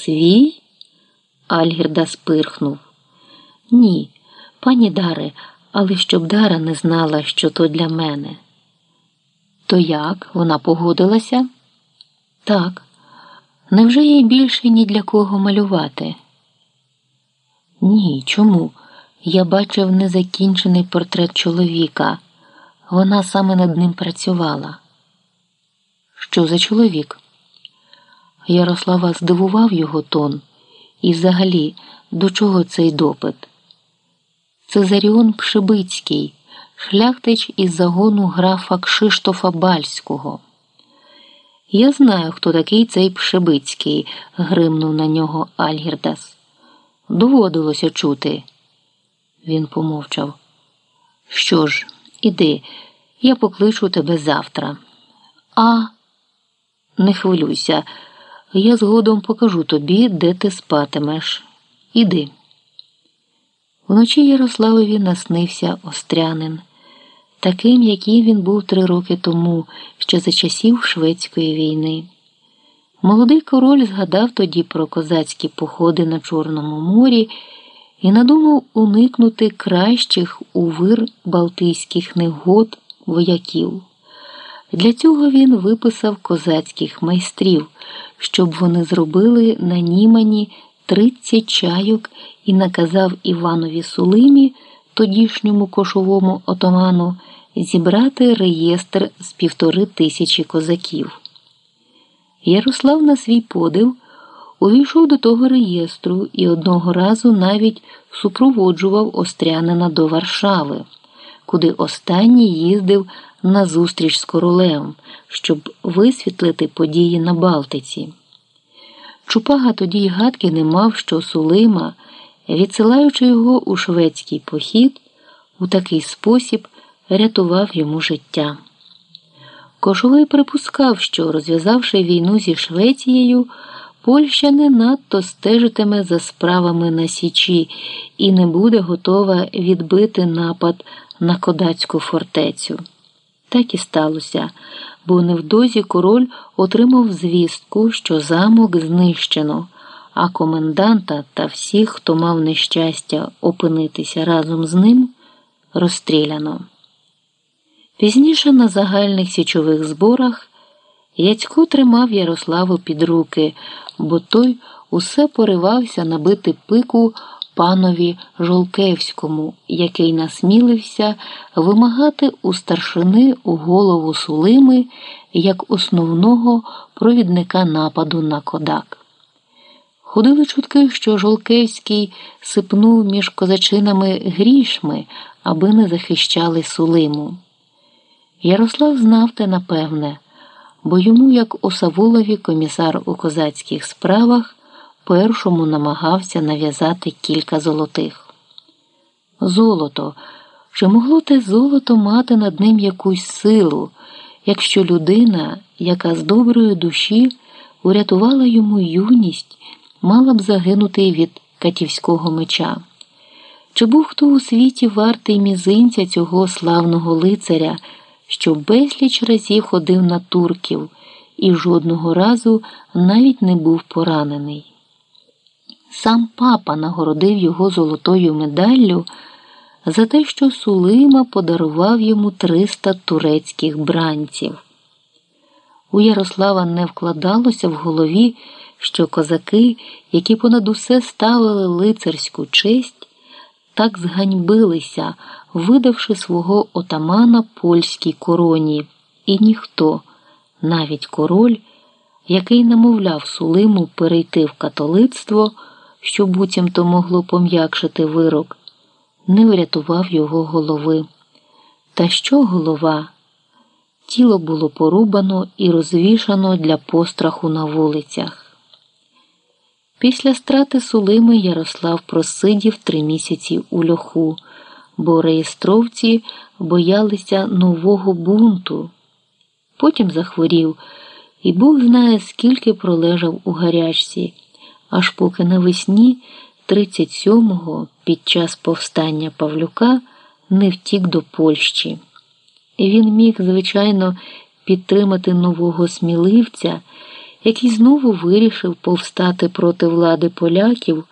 Свій? Альгірда спирхнув. Ні, пані Даре, але щоб Дара не знала, що то для мене. То як? Вона погодилася? Так. Невже їй більше ні для кого малювати? Ні, чому? Я бачив незакінчений портрет чоловіка. Вона саме над ним працювала. Що за чоловік? Ярослава здивував його тон. І взагалі, до чого цей допит? Цезаріон Пшибицький, шляхтич із загону графа Кшиштофа Бальського. Я знаю, хто такий цей Пшибицький, гримнув на нього Альгірдас. Доводилося чути. Він помовчав. Що ж, іди, я покличу тебе завтра. А, не хвилюйся, я згодом покажу тобі, де ти спатимеш. Іди. Вночі Ярославові наснився Острянин, таким, яким він був три роки тому, ще за часів Шведської війни. Молодий король згадав тоді про козацькі походи на Чорному морі і надумав уникнути кращих у вир Балтійських негод вояків. Для цього він виписав козацьких майстрів, щоб вони зробили на Німані 30 чайок і наказав Іванові Сулимі, тодішньому кошовому отоману, зібрати реєстр з півтори тисячі козаків. Ярослав на свій подив увійшов до того реєстру і одного разу навіть супроводжував Острянина до Варшави, куди останній їздив на зустріч з королем, щоб висвітлити події на Балтиці. Чупага тоді й гадки не мав, що Сулима, відсилаючи його у шведський похід, у такий спосіб рятував йому життя. Кошовий припускав, що, розв'язавши війну зі Швецією, Польща не надто стежитиме за справами на Січі і не буде готова відбити напад на кодацьку фортецю. Так і сталося, бо невдовзі король отримав звістку, що замок знищено, а коменданта та всіх, хто мав нещастя опинитися разом з ним, розстріляно. Пізніше на загальних січових зборах Яцько тримав Ярославу під руки, бо той усе поривався набити пику панові Жолкевському, який насмілився вимагати у старшини у голову Сулими як основного провідника нападу на кодак. Ходили чутки, що Жолкевський сипнув між козачинами грішми, аби не захищали Сулиму. Ярослав знав те напевне, бо йому, як Осавулові комісар у козацьких справах, першому намагався нав'язати кілька золотих. Золото. Чи могло те золото мати над ним якусь силу, якщо людина, яка з доброї душі урятувала йому юність, мала б загинути від катівського меча? Чи був хто у світі вартий мізинця цього славного лицаря? що безліч разів ходив на турків і жодного разу навіть не був поранений. Сам папа нагородив його золотою медаллю за те, що Сулима подарував йому 300 турецьких бранців. У Ярослава не вкладалося в голові, що козаки, які понад усе ставили лицарську честь, так зганьбилися, видавши свого отамана польській короні, і ніхто, навіть король, який намовляв Сулиму перейти в католицтво, що буцімто могло пом'якшити вирок, не врятував його голови. Та що голова? Тіло було порубано і розвішано для постраху на вулицях. Після страти Сулими Ярослав просидів три місяці у льоху, бо реєстровці боялися нового бунту. Потім захворів, і Бог знає, скільки пролежав у гарячці, аж поки навесні 37-го під час повстання Павлюка не втік до Польщі. І він міг, звичайно, підтримати нового сміливця який знову вирішив повстати проти влади поляків